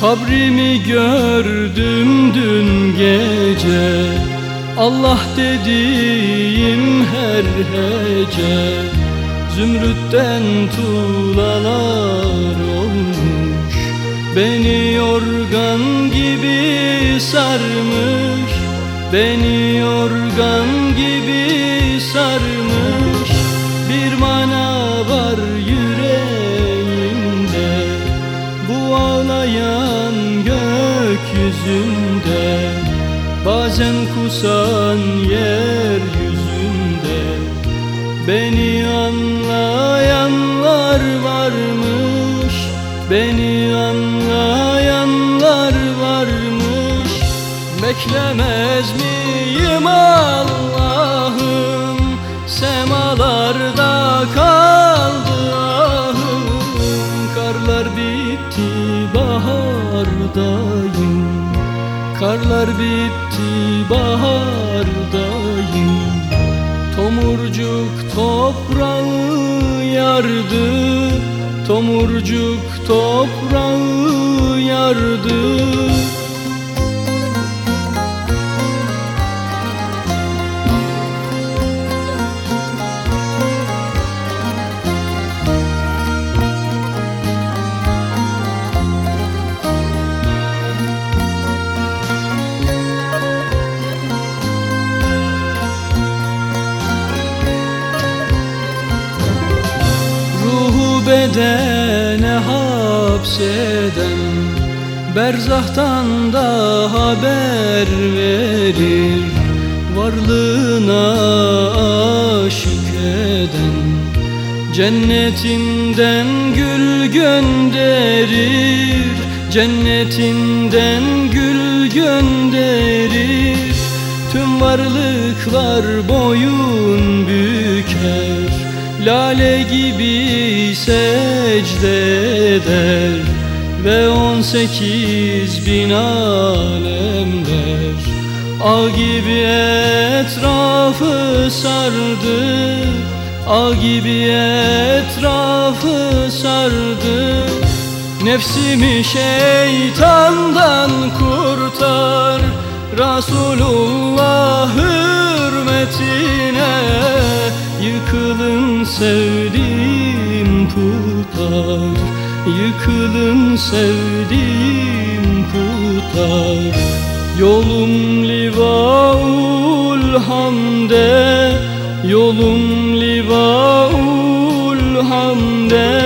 Kabrimi gördüm dün gece. Allah dediğim her hece. Zümrütten tuğlalar olmuş. Beni yorgan gibi sarmış. Beni yorgan gökyüzünde Bazen kusan yeryüzünde. Beni anlayanlar varmış Beni anlayanlar varmış. Beklemez miyim Allah'ım? Semalarda kaldı Karlar bitti bahardayım. Tomurcuk toprağı yardı. Tomurcuk toprağı yardı bedene hapseden Berzahtan da haber verir Varlığına aşık eden Cennetinden gül gönderir Cennetinden gül gönderir. Tüm varlıklar boyun büker Lale gibi secde eder Ve on sekiz bin alemler. Ağ gibi etrafı sardı Ağ gibi etrafı sardı. Nefsimi şeytandan kurtar Resulullah hürmetine Yıkılın sevdiğim putlar Yıkılın sevdiğim putlar. Yolum livaul hamde Yolum livaul hamde